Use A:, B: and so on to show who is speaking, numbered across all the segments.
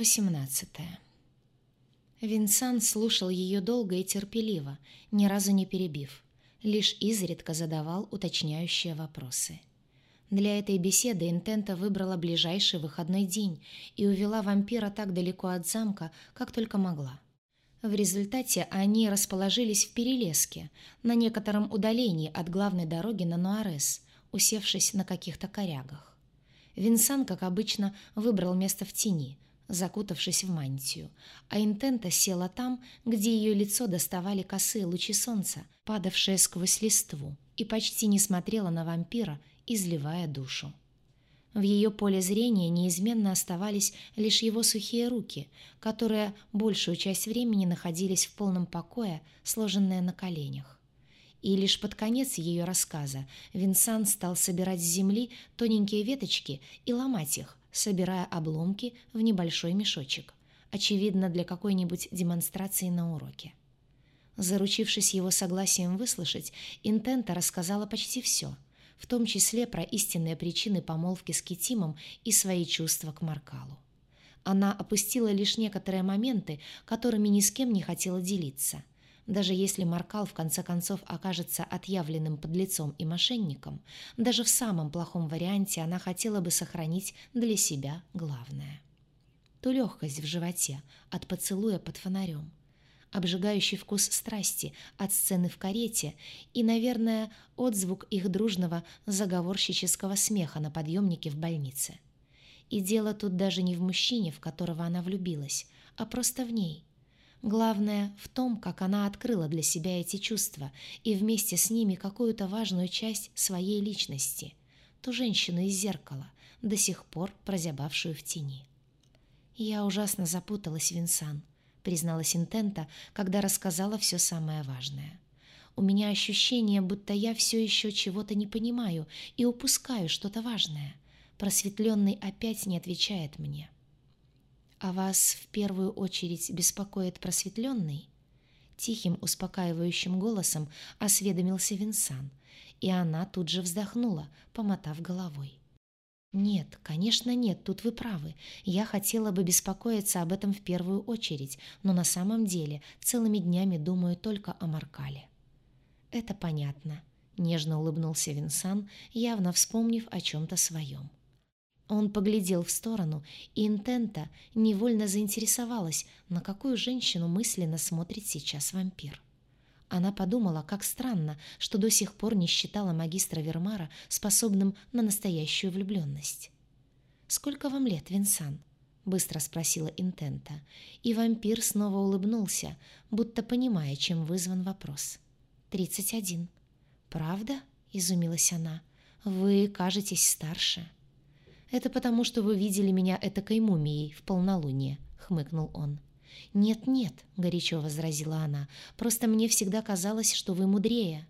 A: Часть 18 Винсан слушал ее долго и терпеливо, ни разу не перебив, лишь изредка задавал уточняющие вопросы. Для этой беседы Интента выбрала ближайший выходной день и увела вампира так далеко от замка, как только могла. В результате они расположились в Перелеске, на некотором удалении от главной дороги на Нуарес, усевшись на каких-то корягах. Винсан, как обычно, выбрал место в тени, закутавшись в мантию, а Интента села там, где ее лицо доставали косые лучи солнца, падавшие сквозь листву, и почти не смотрела на вампира, изливая душу. В ее поле зрения неизменно оставались лишь его сухие руки, которые большую часть времени находились в полном покое, сложенные на коленях. И лишь под конец ее рассказа Винсан стал собирать с земли тоненькие веточки и ломать их, собирая обломки в небольшой мешочек, очевидно, для какой-нибудь демонстрации на уроке. Заручившись его согласием выслушать, Интента рассказала почти все, в том числе про истинные причины помолвки с Китимом и свои чувства к Маркалу. Она опустила лишь некоторые моменты, которыми ни с кем не хотела делиться – даже если Маркал в конце концов окажется отъявленным подлецом и мошенником, даже в самом плохом варианте она хотела бы сохранить для себя главное. Ту легкость в животе от поцелуя под фонарем, обжигающий вкус страсти от сцены в карете и, наверное, отзвук их дружного заговорщического смеха на подъемнике в больнице. И дело тут даже не в мужчине, в которого она влюбилась, а просто в ней – Главное в том, как она открыла для себя эти чувства и вместе с ними какую-то важную часть своей личности, ту женщину из зеркала, до сих пор прозябавшую в тени. «Я ужасно запуталась, Винсан», — призналась Интента, когда рассказала все самое важное. «У меня ощущение, будто я все еще чего-то не понимаю и упускаю что-то важное. Просветленный опять не отвечает мне». «А вас в первую очередь беспокоит просветленный?» Тихим, успокаивающим голосом осведомился Винсан, и она тут же вздохнула, помотав головой. «Нет, конечно нет, тут вы правы. Я хотела бы беспокоиться об этом в первую очередь, но на самом деле целыми днями думаю только о Маркале». «Это понятно», — нежно улыбнулся Винсан, явно вспомнив о чем-то своем. Он поглядел в сторону, и Интента невольно заинтересовалась, на какую женщину мысленно смотрит сейчас вампир. Она подумала, как странно, что до сих пор не считала магистра Вермара способным на настоящую влюбленность. «Сколько вам лет, Винсан?» — быстро спросила Интента, и вампир снова улыбнулся, будто понимая, чем вызван вопрос. «Тридцать один». «Правда?» — изумилась она. «Вы кажетесь старше». «Это потому, что вы видели меня этакой мумией в полнолуние», — хмыкнул он. «Нет-нет», — горячо возразила она, — «просто мне всегда казалось, что вы мудрее».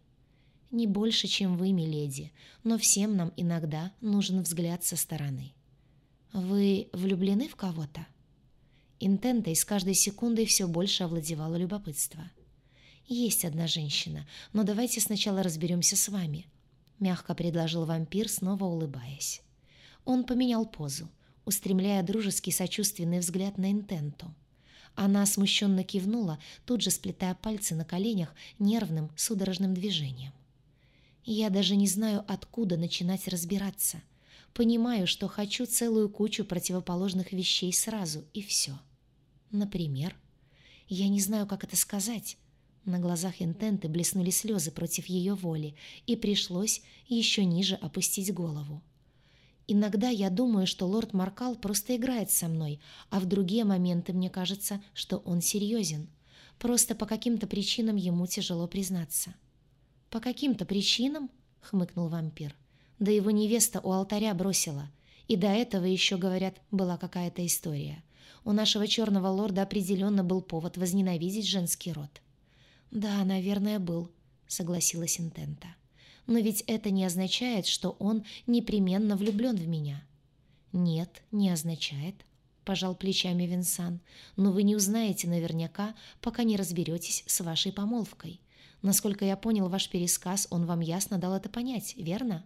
A: «Не больше, чем вы, миледи, но всем нам иногда нужен взгляд со стороны». «Вы влюблены в кого-то?» Интентой с каждой секундой все больше овладевало любопытство. «Есть одна женщина, но давайте сначала разберемся с вами», — мягко предложил вампир, снова улыбаясь. Он поменял позу, устремляя дружеский сочувственный взгляд на Интенту. Она смущенно кивнула, тут же сплетая пальцы на коленях нервным судорожным движением. «Я даже не знаю, откуда начинать разбираться. Понимаю, что хочу целую кучу противоположных вещей сразу, и все. Например, я не знаю, как это сказать». На глазах Интенты блеснули слезы против ее воли, и пришлось еще ниже опустить голову. Иногда я думаю, что лорд Маркал просто играет со мной, а в другие моменты мне кажется, что он серьезен. Просто по каким-то причинам ему тяжело признаться. «По каким-то причинам?» — хмыкнул вампир. «Да его невеста у алтаря бросила. И до этого еще, говорят, была какая-то история. У нашего черного лорда определенно был повод возненавидеть женский род». «Да, наверное, был», — согласилась Интента. Но ведь это не означает, что он непременно влюблен в меня. Нет, не означает, пожал плечами Винсан. Но вы не узнаете наверняка, пока не разберетесь с вашей помолвкой. Насколько я понял ваш пересказ, он вам ясно дал это понять, верно?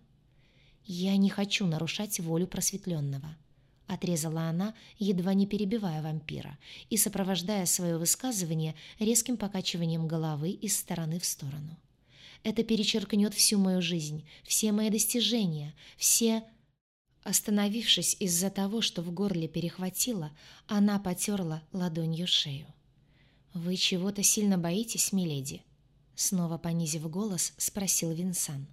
A: Я не хочу нарушать волю просветленного. — отрезала она, едва не перебивая вампира, и сопровождая свое высказывание резким покачиванием головы из стороны в сторону. «Это перечеркнет всю мою жизнь, все мои достижения, все...» Остановившись из-за того, что в горле перехватило, она потерла ладонью шею. «Вы чего-то сильно боитесь, миледи?» Снова понизив голос, спросил Винсан.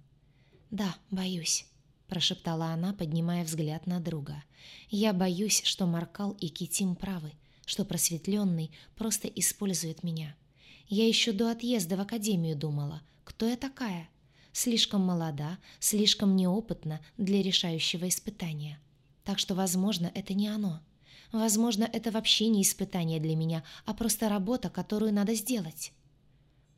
A: «Да, боюсь», — прошептала она, поднимая взгляд на друга. «Я боюсь, что Маркал и Китим правы, что просветленный просто использует меня. Я еще до отъезда в академию думала, кто я такая, слишком молода, слишком неопытна для решающего испытания. Так что, возможно, это не оно. Возможно, это вообще не испытание для меня, а просто работа, которую надо сделать.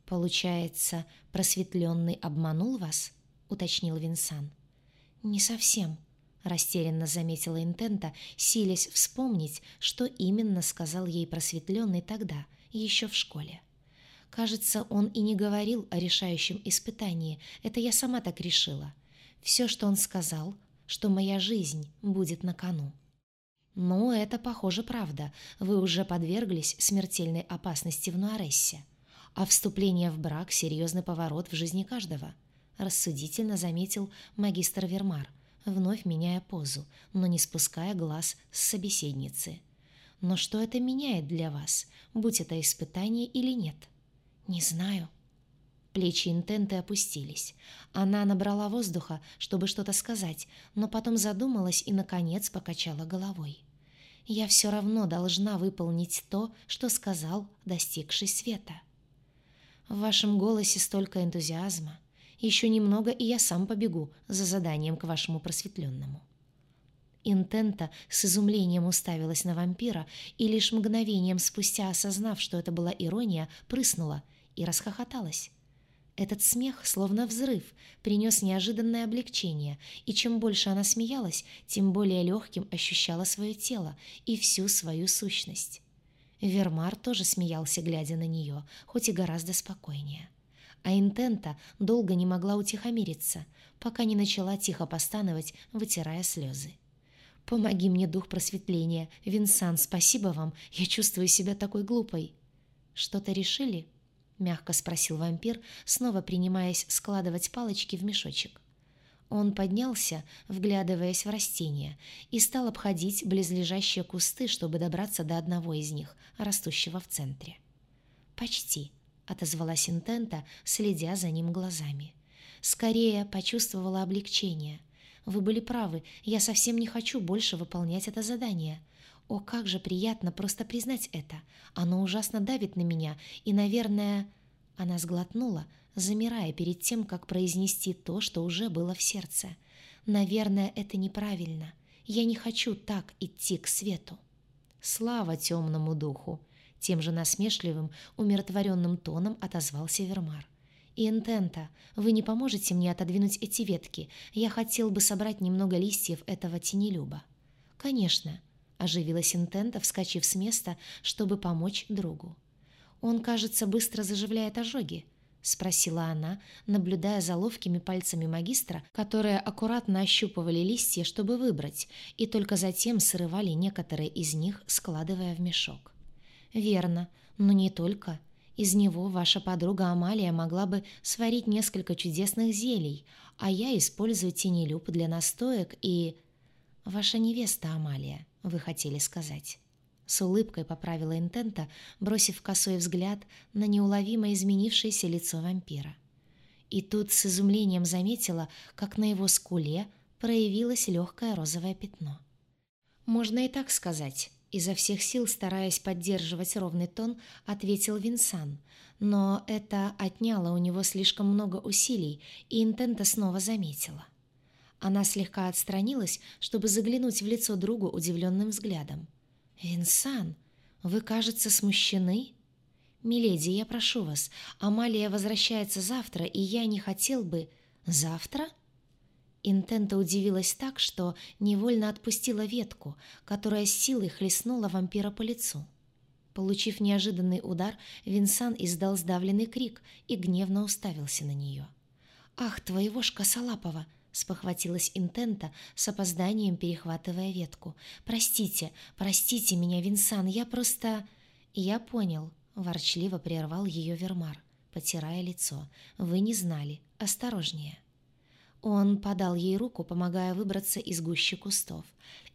A: «Получается, просветленный обманул вас?» — уточнил Винсан. «Не совсем», — растерянно заметила Интента, силясь вспомнить, что именно сказал ей просветленный тогда, еще в школе. Кажется, он и не говорил о решающем испытании, это я сама так решила. Все, что он сказал, что моя жизнь будет на кону. «Ну, это, похоже, правда. Вы уже подверглись смертельной опасности в Нуарессе. А вступление в брак — серьезный поворот в жизни каждого», — рассудительно заметил магистр Вермар, вновь меняя позу, но не спуская глаз с собеседницы. «Но что это меняет для вас, будь это испытание или нет?» «Не знаю». Плечи Интенты опустились. Она набрала воздуха, чтобы что-то сказать, но потом задумалась и, наконец, покачала головой. «Я все равно должна выполнить то, что сказал достигший света». «В вашем голосе столько энтузиазма. Еще немного, и я сам побегу за заданием к вашему просветленному». Интента с изумлением уставилась на вампира и лишь мгновением спустя, осознав, что это была ирония, прыснула — и расхохоталась. Этот смех, словно взрыв, принес неожиданное облегчение, и чем больше она смеялась, тем более легким ощущала свое тело и всю свою сущность. Вермар тоже смеялся, глядя на нее, хоть и гораздо спокойнее. А Интента долго не могла утихомириться, пока не начала тихо постановать, вытирая слезы. «Помоги мне, дух просветления! Винсан, спасибо вам! Я чувствую себя такой глупой!» «Что-то решили?» — мягко спросил вампир, снова принимаясь складывать палочки в мешочек. Он поднялся, вглядываясь в растения, и стал обходить близлежащие кусты, чтобы добраться до одного из них, растущего в центре. «Почти», — отозвалась Интента, следя за ним глазами. «Скорее почувствовала облегчение. Вы были правы, я совсем не хочу больше выполнять это задание. О, как же приятно просто признать это. Оно ужасно давит на меня, и, наверное... Она сглотнула, замирая перед тем, как произнести то, что уже было в сердце. Наверное, это неправильно. Я не хочу так идти к свету. Слава темному духу! Тем же насмешливым, умиротворенным тоном отозвался Вермар. «Интента, вы не поможете мне отодвинуть эти ветки? Я хотел бы собрать немного листьев этого тенелюба». «Конечно», — оживилась Интента, вскочив с места, чтобы помочь другу. «Он, кажется, быстро заживляет ожоги», — спросила она, наблюдая за ловкими пальцами магистра, которые аккуратно ощупывали листья, чтобы выбрать, и только затем срывали некоторые из них, складывая в мешок. «Верно, но не только. Из него ваша подруга Амалия могла бы сварить несколько чудесных зелий, а я использую тенелюб для настоек и...» «Ваша невеста Амалия», вы хотели сказать». С улыбкой поправила Интента, бросив косой взгляд на неуловимо изменившееся лицо вампира. И тут с изумлением заметила, как на его скуле проявилось легкое розовое пятно. «Можно и так сказать», — изо всех сил, стараясь поддерживать ровный тон, ответил Винсан, но это отняло у него слишком много усилий, и Интента снова заметила. Она слегка отстранилась, чтобы заглянуть в лицо другу удивленным взглядом. «Винсан, вы, кажется, смущены?» «Миледи, я прошу вас, Амалия возвращается завтра, и я не хотел бы...» «Завтра?» Интента удивилась так, что невольно отпустила ветку, которая силой хлестнула вампира по лицу. Получив неожиданный удар, Винсан издал сдавленный крик и гневно уставился на нее. «Ах, твоего ж косолапого!» Спохватилась Интента с опозданием, перехватывая ветку. «Простите, простите меня, Винсан, я просто...» «Я понял», — ворчливо прервал ее Вермар, потирая лицо. «Вы не знали. Осторожнее». Он подал ей руку, помогая выбраться из гущи кустов.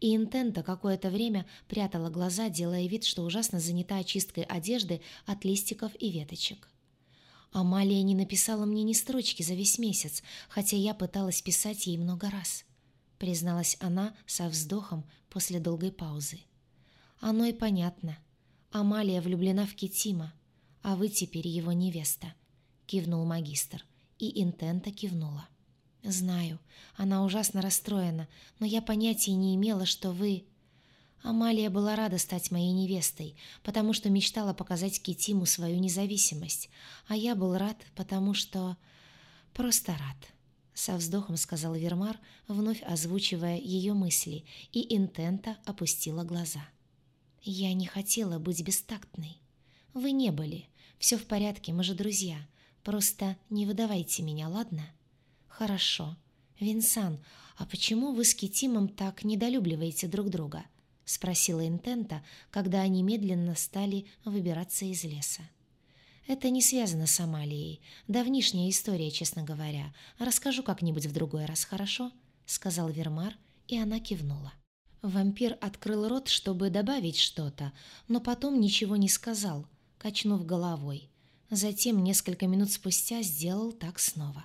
A: И Интента какое-то время прятала глаза, делая вид, что ужасно занята очисткой одежды от листиков и веточек. Амалия не написала мне ни строчки за весь месяц, хотя я пыталась писать ей много раз, призналась она со вздохом после долгой паузы. Оно и понятно. Амалия влюблена в Китима, а вы теперь его невеста, кивнул магистр, и Интента кивнула. «Знаю, она ужасно расстроена, но я понятия не имела, что вы...» Амалия была рада стать моей невестой, потому что мечтала показать Китиму свою независимость, а я был рад, потому что... просто рад. Со вздохом сказал Вермар, вновь озвучивая ее мысли, и Интента опустила глаза. «Я не хотела быть бестактной. Вы не были. Все в порядке, мы же друзья. Просто не выдавайте меня, ладно?» «Хорошо. Винсан, а почему вы с Китимом так недолюбливаете друг друга?» — спросила Интента, когда они медленно стали выбираться из леса. «Это не связано с Амалией. Давнишняя история, честно говоря. Расскажу как-нибудь в другой раз, хорошо?» — сказал Вермар, и она кивнула. Вампир открыл рот, чтобы добавить что-то, но потом ничего не сказал, качнув головой. Затем, несколько минут спустя, сделал так снова.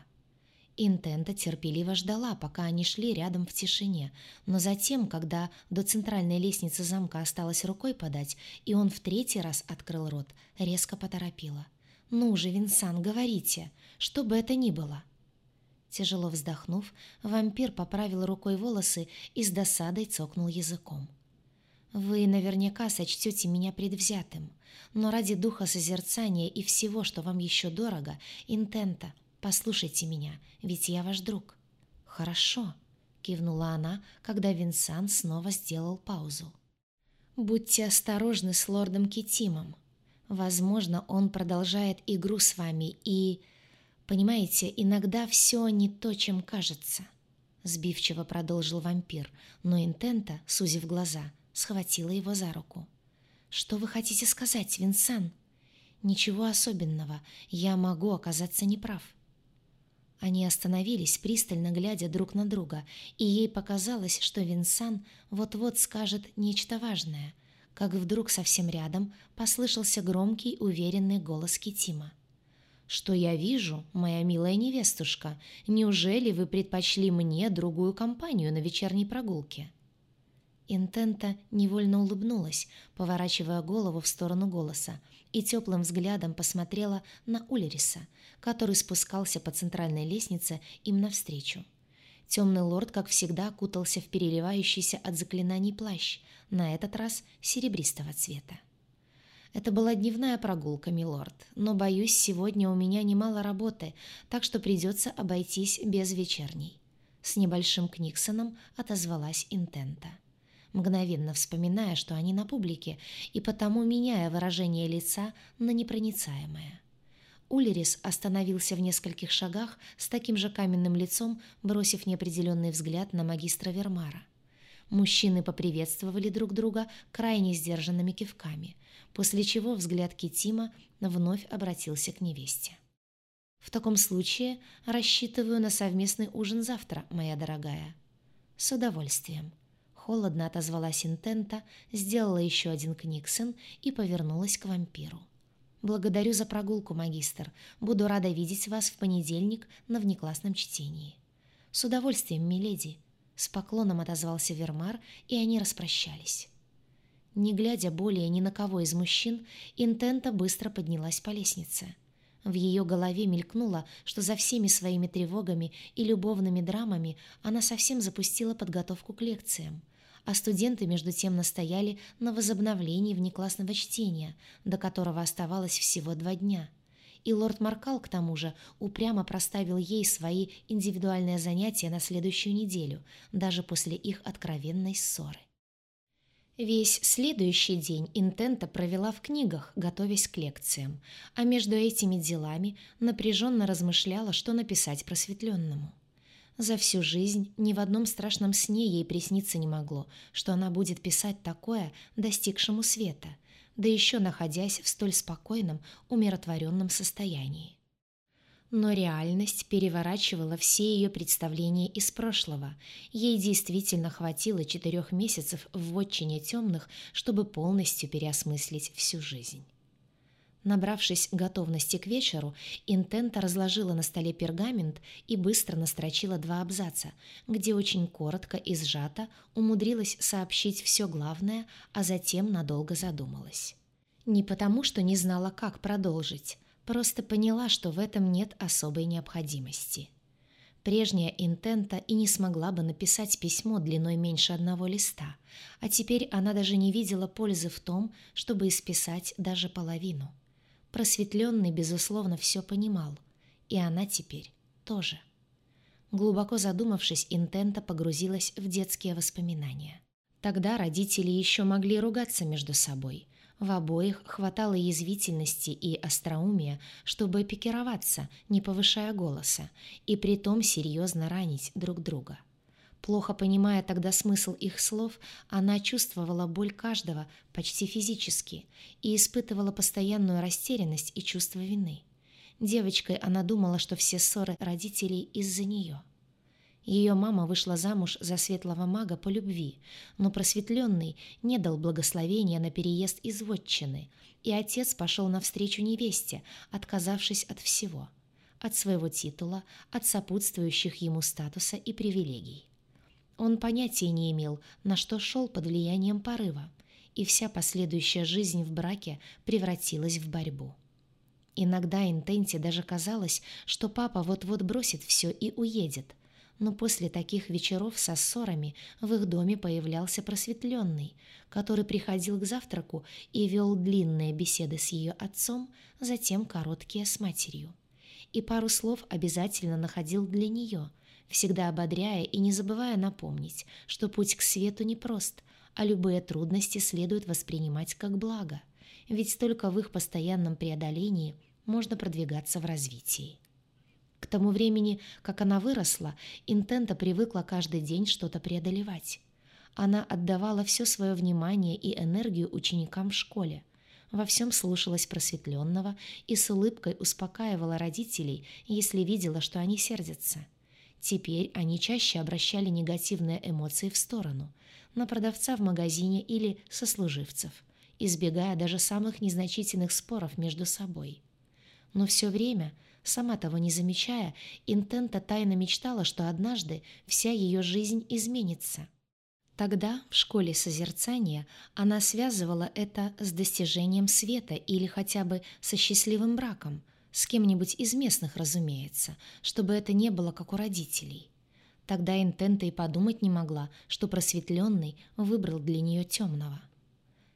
A: Интента терпеливо ждала, пока они шли рядом в тишине, но затем, когда до центральной лестницы замка осталось рукой подать, и он в третий раз открыл рот, резко поторопила. «Ну же, Винсан, говорите, что бы это ни было!» Тяжело вздохнув, вампир поправил рукой волосы и с досадой цокнул языком. «Вы наверняка сочтете меня предвзятым, но ради духа созерцания и всего, что вам еще дорого, Интента — Послушайте меня, ведь я ваш друг». «Хорошо», — кивнула она, когда Винсан снова сделал паузу. «Будьте осторожны с лордом Китимом. Возможно, он продолжает игру с вами и... Понимаете, иногда все не то, чем кажется». Сбивчиво продолжил вампир, но Интента, сузив глаза, схватила его за руку. «Что вы хотите сказать, Винсан?» «Ничего особенного. Я могу оказаться неправ. Они остановились, пристально глядя друг на друга, и ей показалось, что Винсан вот-вот скажет нечто важное, как вдруг совсем рядом послышался громкий, уверенный голос Китима. «Что я вижу, моя милая невестушка? Неужели вы предпочли мне другую компанию на вечерней прогулке?» Интента невольно улыбнулась, поворачивая голову в сторону голоса, и теплым взглядом посмотрела на Улериса, который спускался по центральной лестнице им навстречу. Темный лорд, как всегда, кутался в переливающийся от заклинаний плащ, на этот раз серебристого цвета. Это была дневная прогулка, милорд, но, боюсь, сегодня у меня немало работы, так что придется обойтись без вечерней. С небольшим Книксоном отозвалась Интента мгновенно вспоминая, что они на публике, и потому меняя выражение лица на непроницаемое. Улерис остановился в нескольких шагах с таким же каменным лицом, бросив неопределенный взгляд на магистра Вермара. Мужчины поприветствовали друг друга крайне сдержанными кивками, после чего взгляд Китима вновь обратился к невесте. «В таком случае рассчитываю на совместный ужин завтра, моя дорогая». «С удовольствием», Холодно отозвалась Интента, сделала еще один книгсен и повернулась к вампиру. «Благодарю за прогулку, магистр. Буду рада видеть вас в понедельник на внеклассном чтении». «С удовольствием, миледи», — с поклоном отозвался Вермар, и они распрощались. Не глядя более ни на кого из мужчин, Интента быстро поднялась по лестнице. В ее голове мелькнуло, что за всеми своими тревогами и любовными драмами она совсем запустила подготовку к лекциям — а студенты между тем настояли на возобновлении внеклассного чтения, до которого оставалось всего два дня. И лорд Маркал, к тому же, упрямо проставил ей свои индивидуальные занятия на следующую неделю, даже после их откровенной ссоры. Весь следующий день Интента провела в книгах, готовясь к лекциям, а между этими делами напряженно размышляла, что написать просветленному. За всю жизнь ни в одном страшном сне ей присниться не могло, что она будет писать такое достигшему света, да еще находясь в столь спокойном, умиротворенном состоянии. Но реальность переворачивала все ее представления из прошлого. Ей действительно хватило четырех месяцев в отчине темных, чтобы полностью переосмыслить всю жизнь. Набравшись готовности к вечеру, Интента разложила на столе пергамент и быстро настрочила два абзаца, где очень коротко и сжато умудрилась сообщить все главное, а затем надолго задумалась. Не потому, что не знала, как продолжить, просто поняла, что в этом нет особой необходимости. Прежняя интента и не смогла бы написать письмо длиной меньше одного листа, а теперь она даже не видела пользы в том, чтобы исписать даже половину. Просветленный, безусловно, все понимал, и она теперь тоже. Глубоко задумавшись, Интента погрузилась в детские воспоминания. Тогда родители еще могли ругаться между собой. В обоих хватало язвительности и остроумия, чтобы пикироваться, не повышая голоса, и притом серьезно ранить друг друга. Плохо понимая тогда смысл их слов, она чувствовала боль каждого почти физически и испытывала постоянную растерянность и чувство вины. Девочкой она думала, что все ссоры родителей из-за нее. Ее мама вышла замуж за светлого мага по любви, но просветленный не дал благословения на переезд из вотчины, и отец пошел навстречу невесте, отказавшись от всего – от своего титула, от сопутствующих ему статуса и привилегий. Он понятия не имел, на что шел под влиянием порыва, и вся последующая жизнь в браке превратилась в борьбу. Иногда Интенте даже казалось, что папа вот-вот бросит все и уедет, но после таких вечеров со ссорами в их доме появлялся просветленный, который приходил к завтраку и вел длинные беседы с ее отцом, затем короткие с матерью. И пару слов обязательно находил для нее – всегда ободряя и не забывая напомнить, что путь к свету непрост, а любые трудности следует воспринимать как благо, ведь только в их постоянном преодолении можно продвигаться в развитии. К тому времени, как она выросла, Интента привыкла каждый день что-то преодолевать. Она отдавала все свое внимание и энергию ученикам в школе, во всем слушалась просветленного и с улыбкой успокаивала родителей, если видела, что они сердятся – Теперь они чаще обращали негативные эмоции в сторону, на продавца в магазине или сослуживцев, избегая даже самых незначительных споров между собой. Но все время, сама того не замечая, Интента тайно мечтала, что однажды вся ее жизнь изменится. Тогда, в школе созерцания, она связывала это с достижением света или хотя бы со счастливым браком – с кем-нибудь из местных, разумеется, чтобы это не было как у родителей. Тогда Интента и подумать не могла, что просветленный выбрал для нее темного.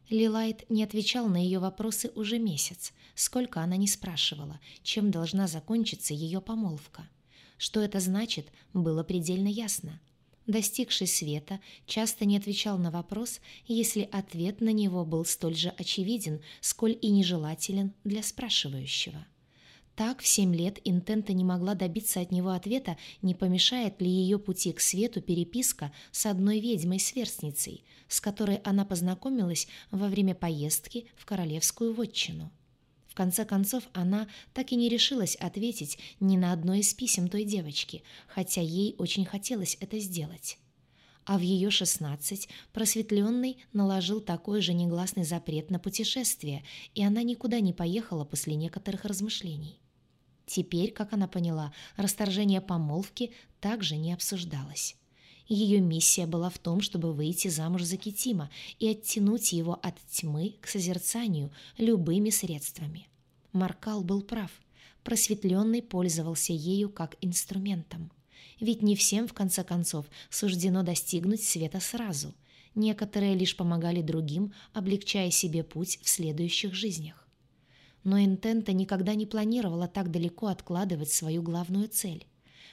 A: Лилайт не отвечал на ее вопросы уже месяц, сколько она не спрашивала, чем должна закончиться ее помолвка. Что это значит, было предельно ясно. Достигший света часто не отвечал на вопрос, если ответ на него был столь же очевиден, сколь и нежелателен для спрашивающего. Так в семь лет Интента не могла добиться от него ответа, не помешает ли ее пути к свету переписка с одной ведьмой-сверстницей, с которой она познакомилась во время поездки в королевскую вотчину. В конце концов, она так и не решилась ответить ни на одно из писем той девочки, хотя ей очень хотелось это сделать. А в ее шестнадцать просветленный наложил такой же негласный запрет на путешествие, и она никуда не поехала после некоторых размышлений. Теперь, как она поняла, расторжение помолвки также не обсуждалось. Ее миссия была в том, чтобы выйти замуж за Китима и оттянуть его от тьмы к созерцанию любыми средствами. Маркал был прав. Просветленный пользовался ею как инструментом. Ведь не всем, в конце концов, суждено достигнуть света сразу. Некоторые лишь помогали другим, облегчая себе путь в следующих жизнях но Интента никогда не планировала так далеко откладывать свою главную цель.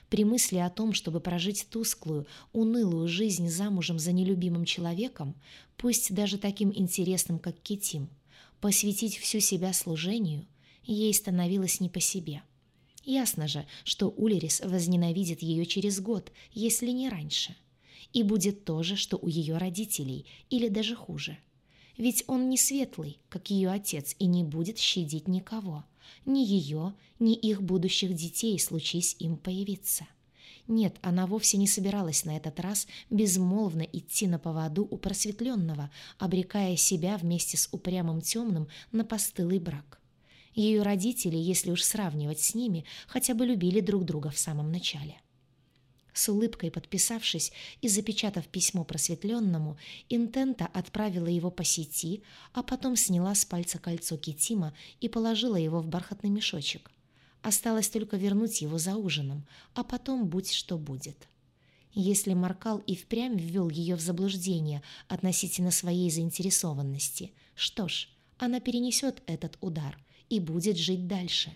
A: При мысли о том, чтобы прожить тусклую, унылую жизнь замужем за нелюбимым человеком, пусть даже таким интересным, как Китим, посвятить всю себя служению, ей становилось не по себе. Ясно же, что Улерис возненавидит ее через год, если не раньше. И будет то же, что у ее родителей, или даже хуже. Ведь он не светлый, как ее отец, и не будет щадить никого. Ни ее, ни их будущих детей, случись им появиться. Нет, она вовсе не собиралась на этот раз безмолвно идти на поводу у просветленного, обрекая себя вместе с упрямым темным на постылый брак. Ее родители, если уж сравнивать с ними, хотя бы любили друг друга в самом начале. С улыбкой подписавшись и запечатав письмо просветленному, Интента отправила его по сети, а потом сняла с пальца кольцо Китима и положила его в бархатный мешочек. Осталось только вернуть его за ужином, а потом будь что будет. Если Маркал и впрямь ввел ее в заблуждение относительно своей заинтересованности, что ж, она перенесет этот удар и будет жить дальше.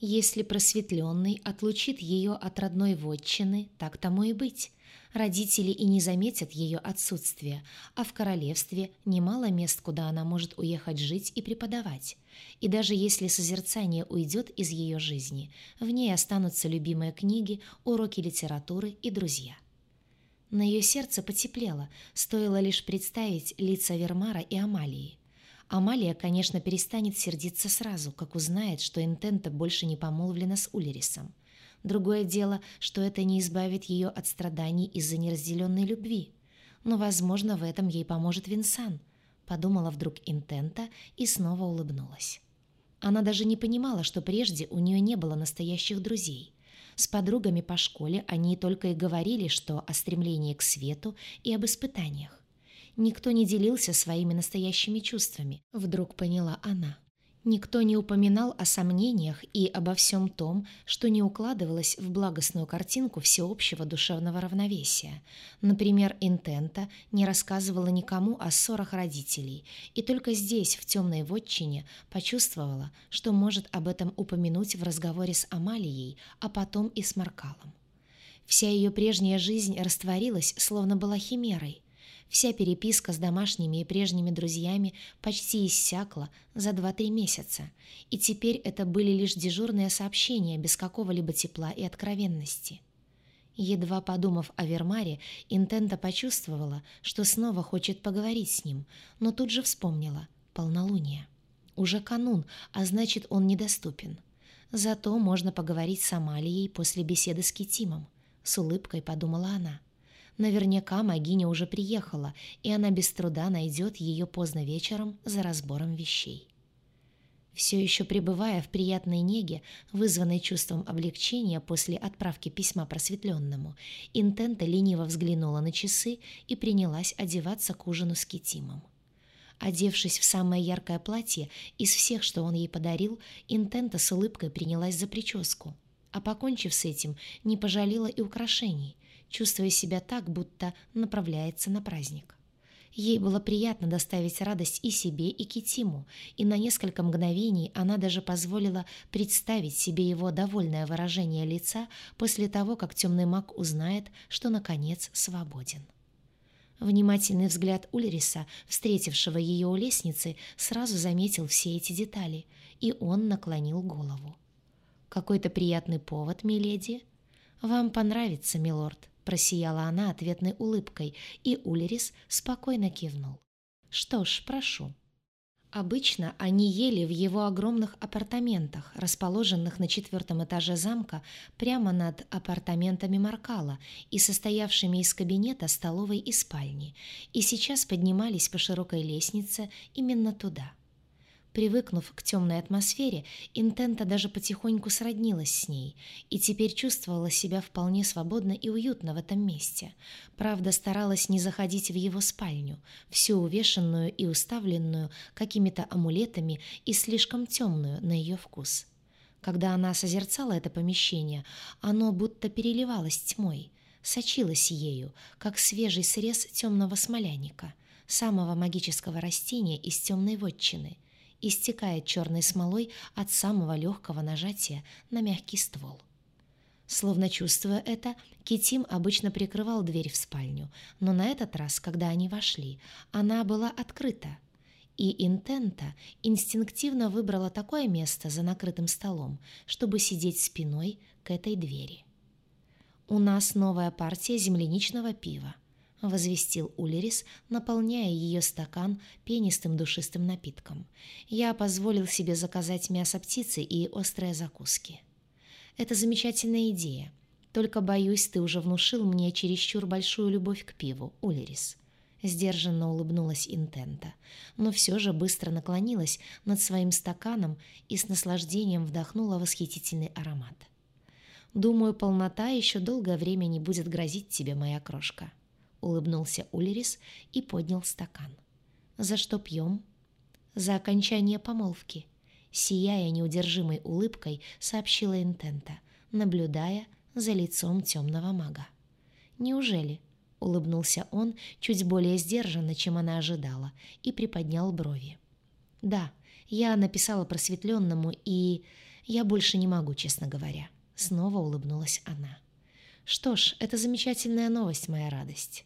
A: Если просветленный отлучит ее от родной вотчины, так тому и быть. Родители и не заметят ее отсутствие, а в королевстве немало мест, куда она может уехать жить и преподавать. И даже если созерцание уйдет из ее жизни, в ней останутся любимые книги, уроки литературы и друзья. На ее сердце потеплело, стоило лишь представить лица Вермара и Амалии. Амалия, конечно, перестанет сердиться сразу, как узнает, что Интента больше не помолвлена с Улерисом. Другое дело, что это не избавит ее от страданий из-за неразделенной любви. Но, возможно, в этом ей поможет Винсан, подумала вдруг Интента и снова улыбнулась. Она даже не понимала, что прежде у нее не было настоящих друзей. С подругами по школе они только и говорили, что о стремлении к свету и об испытаниях. Никто не делился своими настоящими чувствами, вдруг поняла она. Никто не упоминал о сомнениях и обо всем том, что не укладывалось в благостную картинку всеобщего душевного равновесия. Например, Интента не рассказывала никому о ссорах родителей, и только здесь, в темной вотчине, почувствовала, что может об этом упомянуть в разговоре с Амалией, а потом и с Маркалом. Вся ее прежняя жизнь растворилась, словно была химерой – Вся переписка с домашними и прежними друзьями почти иссякла за 2-3 месяца, и теперь это были лишь дежурные сообщения без какого-либо тепла и откровенности. Едва подумав о Вермаре, Интента почувствовала, что снова хочет поговорить с ним, но тут же вспомнила — полнолуние. Уже канун, а значит, он недоступен. Зато можно поговорить с Амалией после беседы с Китимом. С улыбкой подумала она — Наверняка Магиня уже приехала, и она без труда найдет ее поздно вечером за разбором вещей. Все еще пребывая в приятной неге, вызванной чувством облегчения после отправки письма просветленному, Интента лениво взглянула на часы и принялась одеваться к ужину с Китимом. Одевшись в самое яркое платье из всех, что он ей подарил, Интента с улыбкой принялась за прическу. А покончив с этим, не пожалела и украшений — чувствуя себя так, будто направляется на праздник. Ей было приятно доставить радость и себе, и Китиму, и на несколько мгновений она даже позволила представить себе его довольное выражение лица после того, как темный маг узнает, что, наконец, свободен. Внимательный взгляд Ульриса, встретившего ее у лестницы, сразу заметил все эти детали, и он наклонил голову. «Какой-то приятный повод, миледи?» «Вам понравится, милорд», Просияла она ответной улыбкой, и Ульрис спокойно кивнул. «Что ж, прошу». Обычно они ели в его огромных апартаментах, расположенных на четвертом этаже замка, прямо над апартаментами Маркала и состоявшими из кабинета, столовой и спальни, и сейчас поднимались по широкой лестнице именно туда. Привыкнув к темной атмосфере, Интента даже потихоньку сроднилась с ней и теперь чувствовала себя вполне свободно и уютно в этом месте. Правда, старалась не заходить в его спальню, всю увешанную и уставленную какими-то амулетами и слишком темную на ее вкус. Когда она созерцала это помещение, оно будто переливалось тьмой, сочилось ею, как свежий срез темного смоляника, самого магического растения из темной вотчины — истекает черной смолой от самого легкого нажатия на мягкий ствол. Словно чувствуя это, Китим обычно прикрывал дверь в спальню, но на этот раз, когда они вошли, она была открыта. и Интента инстинктивно выбрала такое место за накрытым столом, чтобы сидеть спиной к этой двери. «У нас новая партия земляничного пива», — возвестил Улерис, наполняя ее стакан пенистым душистым напитком. «Я позволил себе заказать мясо птицы и острые закуски». «Это замечательная идея. Только, боюсь, ты уже внушил мне чересчур большую любовь к пиву, Улерис». Сдержанно улыбнулась Интента, но все же быстро наклонилась над своим стаканом и с наслаждением вдохнула восхитительный аромат. «Думаю, полнота еще долгое время не будет грозить тебе, моя крошка», — улыбнулся Ульрис и поднял стакан. «За что пьем?» «За окончание помолвки», — сияя неудержимой улыбкой, сообщила Интента, наблюдая за лицом темного мага. «Неужели?» — улыбнулся он чуть более сдержанно, чем она ожидала, и приподнял брови. «Да, я написала просветленному, и я больше не могу, честно говоря». Снова улыбнулась она. «Что ж, это замечательная новость, моя радость».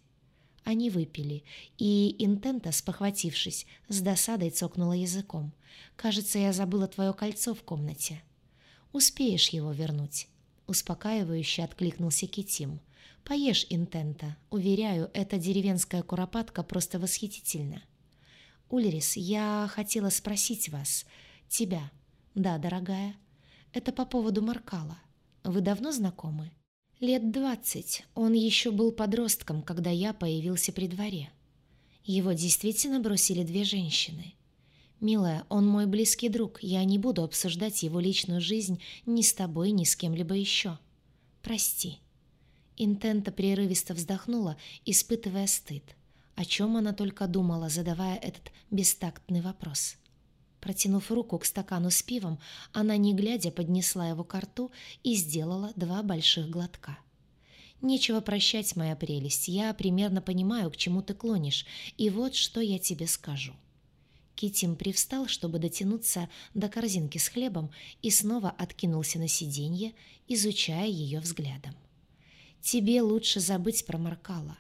A: Они выпили, и Интента, спохватившись, с досадой цокнула языком. «Кажется, я забыла твое кольцо в комнате». «Успеешь его вернуть?» Успокаивающе откликнулся Китим. «Поешь, Интента. Уверяю, эта деревенская куропатка просто восхитительна». «Ульрис, я хотела спросить вас. Тебя. Да, дорогая. Это по поводу Маркала. Вы давно знакомы?» Лет двадцать. Он еще был подростком, когда я появился при дворе. Его действительно бросили две женщины. «Милая, он мой близкий друг. Я не буду обсуждать его личную жизнь ни с тобой, ни с кем-либо еще. Прости». Интента прерывисто вздохнула, испытывая стыд. О чем она только думала, задавая этот бестактный вопрос. Протянув руку к стакану с пивом, она, не глядя, поднесла его к рту и сделала два больших глотка. «Нечего прощать, моя прелесть, я примерно понимаю, к чему ты клонишь, и вот что я тебе скажу». Китим привстал, чтобы дотянуться до корзинки с хлебом, и снова откинулся на сиденье, изучая ее взглядом. «Тебе лучше забыть про Маркала,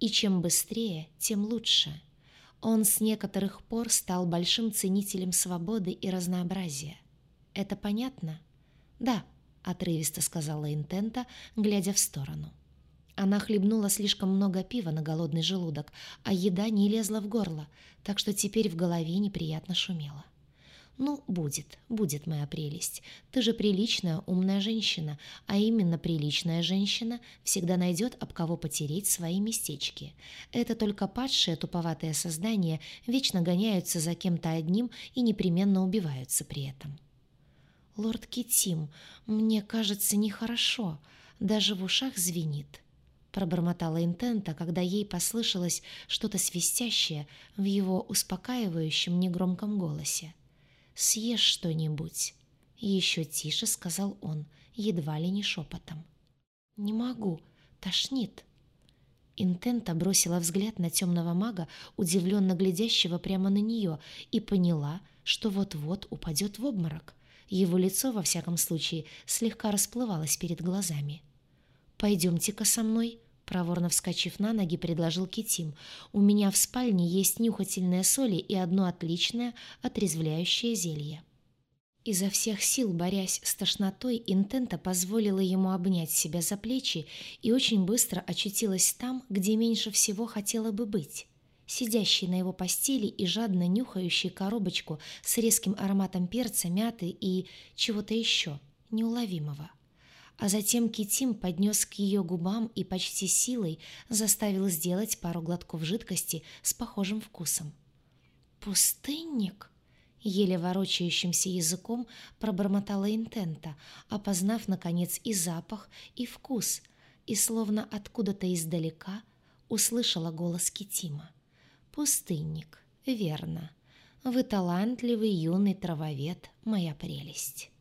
A: и чем быстрее, тем лучше». Он с некоторых пор стал большим ценителем свободы и разнообразия. Это понятно? Да, отрывисто сказала Интента, глядя в сторону. Она хлебнула слишком много пива на голодный желудок, а еда не лезла в горло, так что теперь в голове неприятно шумело. «Ну, будет, будет моя прелесть. Ты же приличная, умная женщина, а именно приличная женщина всегда найдет, об кого потереть свои местечки. Это только падшие туповатые создания вечно гоняются за кем-то одним и непременно убиваются при этом». «Лорд Китим, мне кажется, нехорошо. Даже в ушах звенит» пробормотала Интента, когда ей послышалось что-то свистящее в его успокаивающем негромком голосе. «Съешь что-нибудь», — еще тише сказал он, едва ли не шепотом. «Не могу, тошнит». Интента бросила взгляд на темного мага, удивленно глядящего прямо на нее, и поняла, что вот-вот упадет в обморок. Его лицо, во всяком случае, слегка расплывалось перед глазами. «Пойдемте-ка со мной», Проворно вскочив на ноги, предложил Китим. «У меня в спальне есть нюхательные соли и одно отличное отрезвляющее зелье». Изо всех сил, борясь с тошнотой, Интента позволила ему обнять себя за плечи и очень быстро очутилась там, где меньше всего хотела бы быть. Сидящий на его постели и жадно нюхающий коробочку с резким ароматом перца, мяты и чего-то еще неуловимого а затем Китим поднес к ее губам и почти силой заставил сделать пару глотков жидкости с похожим вкусом. «Пустынник?» Еле ворочающимся языком пробормотала Интента, опознав, наконец, и запах, и вкус, и словно откуда-то издалека услышала голос Китима. «Пустынник, верно. Вы талантливый юный травовед, моя прелесть».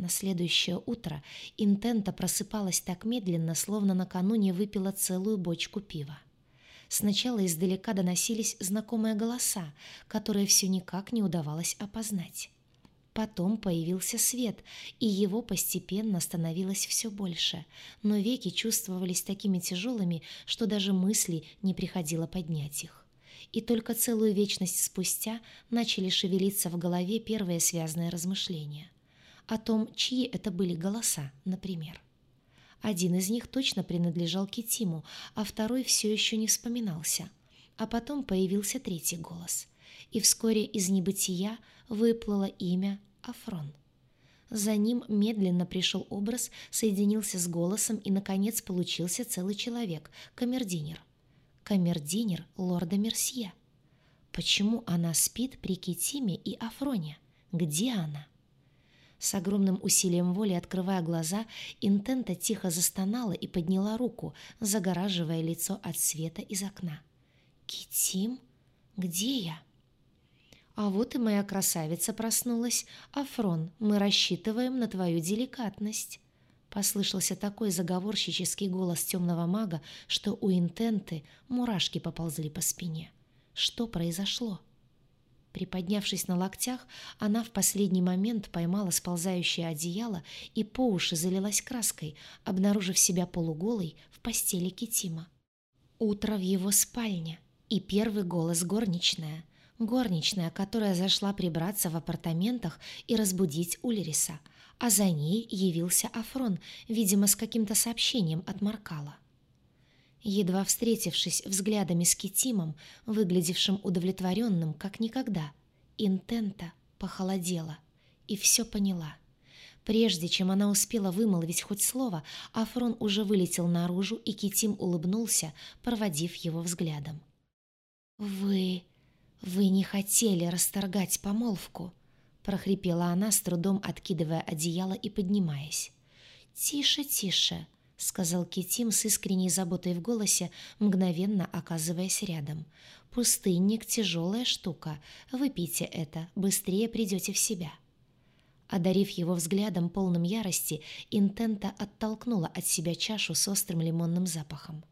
A: На следующее утро Интента просыпалась так медленно, словно накануне выпила целую бочку пива. Сначала издалека доносились знакомые голоса, которые все никак не удавалось опознать. Потом появился свет, и его постепенно становилось все больше, но веки чувствовались такими тяжелыми, что даже мысли не приходило поднять их. и только целую вечность спустя начали шевелиться в голове первые связанные размышления. О том, чьи это были голоса, например. Один из них точно принадлежал Китиму, а второй все еще не вспоминался. А потом появился третий голос. И вскоре из небытия выплыло имя Афрон. За ним медленно пришел образ, соединился с голосом и, наконец, получился целый человек — камердинер. Камердинер лорда Мерсье. Почему она спит при Китиме и Афроне? Где она? С огромным усилием воли, открывая глаза, Интента тихо застонала и подняла руку, загораживая лицо от света из окна. «Китим? Где я?» «А вот и моя красавица проснулась. Афрон, мы рассчитываем на твою деликатность». Послышался такой заговорщический голос темного мага, что у интенты мурашки поползли по спине. Что произошло? Приподнявшись на локтях, она в последний момент поймала сползающее одеяло и по уши залилась краской, обнаружив себя полуголой в постели Китима. Утро в его спальне и первый голос горничная — Горничная, которая зашла прибраться в апартаментах и разбудить Ульриса, а за ней явился Афрон, видимо, с каким-то сообщением от Маркала. Едва встретившись взглядами с Китимом, выглядевшим удовлетворенным, как никогда, Интента похолодела и все поняла. Прежде чем она успела вымолвить хоть слово, Афрон уже вылетел наружу, и Китим улыбнулся, проводив его взглядом. «Вы...» «Вы не хотели расторгать помолвку», — прохрипела она, с трудом откидывая одеяло и поднимаясь. «Тише, тише», — сказал Китим с искренней заботой в голосе, мгновенно оказываясь рядом. «Пустынник — тяжелая штука. Выпейте это, быстрее придете в себя». Одарив его взглядом, полным ярости, Интента оттолкнула от себя чашу с острым лимонным запахом.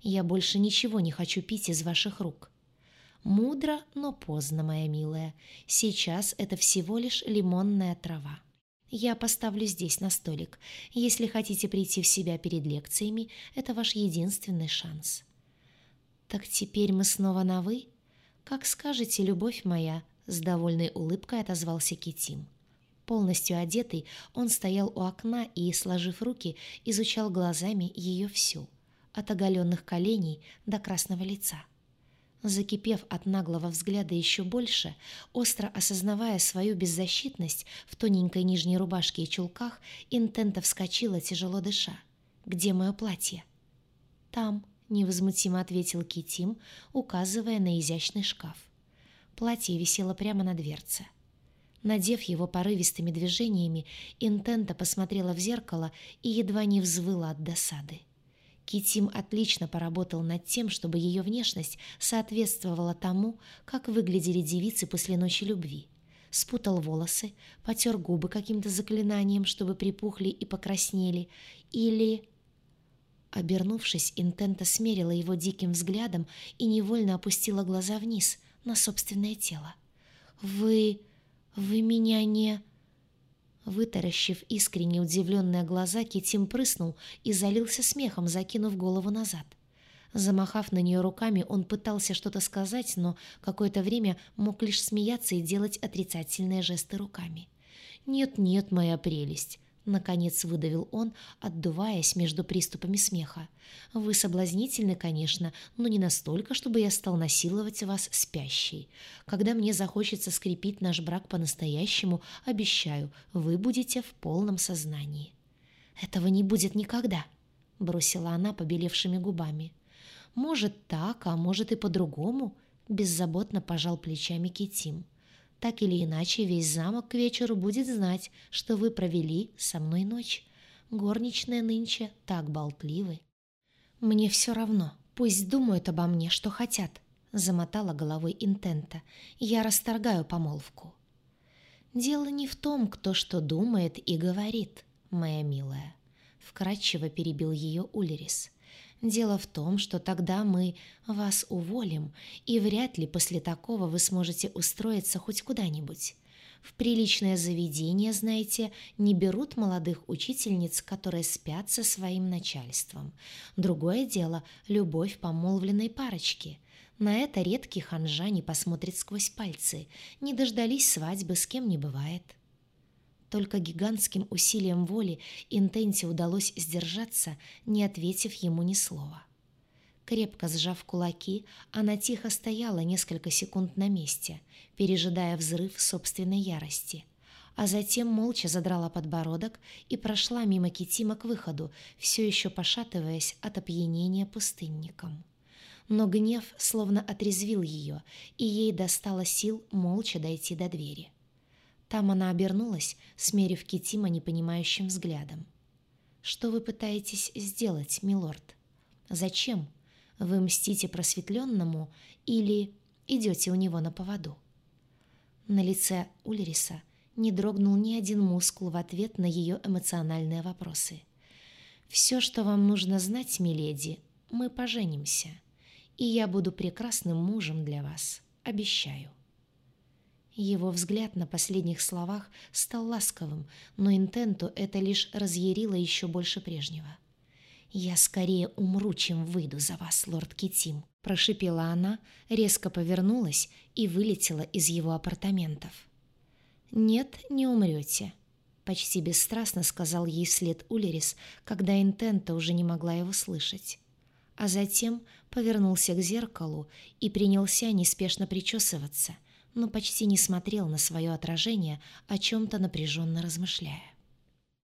A: «Я больше ничего не хочу пить из ваших рук». Мудро, но поздно, моя милая. Сейчас это всего лишь лимонная трава. Я поставлю здесь на столик. Если хотите прийти в себя перед лекциями, это ваш единственный шанс. Так теперь мы снова на «вы»? Как скажете, любовь моя, с довольной улыбкой отозвался Китим. Полностью одетый, он стоял у окна и, сложив руки, изучал глазами ее всю, от оголенных коленей до красного лица. Закипев от наглого взгляда еще больше, остро осознавая свою беззащитность в тоненькой нижней рубашке и чулках, Интента вскочила, тяжело дыша. «Где мое платье?» «Там», — невозмутимо ответил Китим, указывая на изящный шкаф. Платье висело прямо на дверце. Надев его порывистыми движениями, Интента посмотрела в зеркало и едва не взвыла от досады. Китим отлично поработал над тем, чтобы ее внешность соответствовала тому, как выглядели девицы после ночи любви. Спутал волосы, потер губы каким-то заклинанием, чтобы припухли и покраснели, или... Обернувшись, Интента смерила его диким взглядом и невольно опустила глаза вниз, на собственное тело. «Вы... вы меня не...» Вытаращив искренне удивленные глаза, Китим прыснул и залился смехом, закинув голову назад. Замахав на нее руками, он пытался что-то сказать, но какое-то время мог лишь смеяться и делать отрицательные жесты руками. «Нет-нет, моя прелесть, Наконец выдавил он, отдуваясь между приступами смеха. «Вы соблазнительны, конечно, но не настолько, чтобы я стал насиловать вас спящей. Когда мне захочется скрепить наш брак по-настоящему, обещаю, вы будете в полном сознании». «Этого не будет никогда», — бросила она побелевшими губами. «Может так, а может и по-другому», — беззаботно пожал плечами Китим. Так или иначе, весь замок к вечеру будет знать, что вы провели со мной ночь. Горничная нынче так болтливы. Мне все равно, пусть думают обо мне, что хотят, замотала головой Интента. Я расторгаю помолвку. Дело не в том, кто что думает и говорит, моя милая. Вкратчиво перебил ее Ульрис. Дело в том, что тогда мы вас уволим, и вряд ли после такого вы сможете устроиться хоть куда-нибудь. В приличное заведение, знаете, не берут молодых учительниц, которые спят со своим начальством. Другое дело – любовь помолвленной парочки. На это редкий ханжа не посмотрит сквозь пальцы. Не дождались свадьбы, с кем не бывает. Только гигантским усилием воли Интенте удалось сдержаться, не ответив ему ни слова. Крепко сжав кулаки, она тихо стояла несколько секунд на месте, пережидая взрыв собственной ярости, а затем молча задрала подбородок и прошла мимо Китима к выходу, все еще пошатываясь от опьянения пустынником. Но гнев словно отрезвил ее, и ей достало сил молча дойти до двери. Там она обернулась, смерив Китима непонимающим взглядом. «Что вы пытаетесь сделать, милорд? Зачем?» Вы мстите просветленному или идете у него на поводу? На лице Ульриса не дрогнул ни один мускул в ответ на ее эмоциональные вопросы. «Все, что вам нужно знать, миледи, мы поженимся, и я буду прекрасным мужем для вас, обещаю». Его взгляд на последних словах стал ласковым, но Интенту это лишь разъярило еще больше прежнего. «Я скорее умру, чем выйду за вас, лорд Китим», — прошипела она, резко повернулась и вылетела из его апартаментов. «Нет, не умрете», — почти бесстрастно сказал ей вслед Улерис, когда Интента уже не могла его слышать. А затем повернулся к зеркалу и принялся неспешно причесываться, но почти не смотрел на свое отражение, о чем-то напряженно размышляя.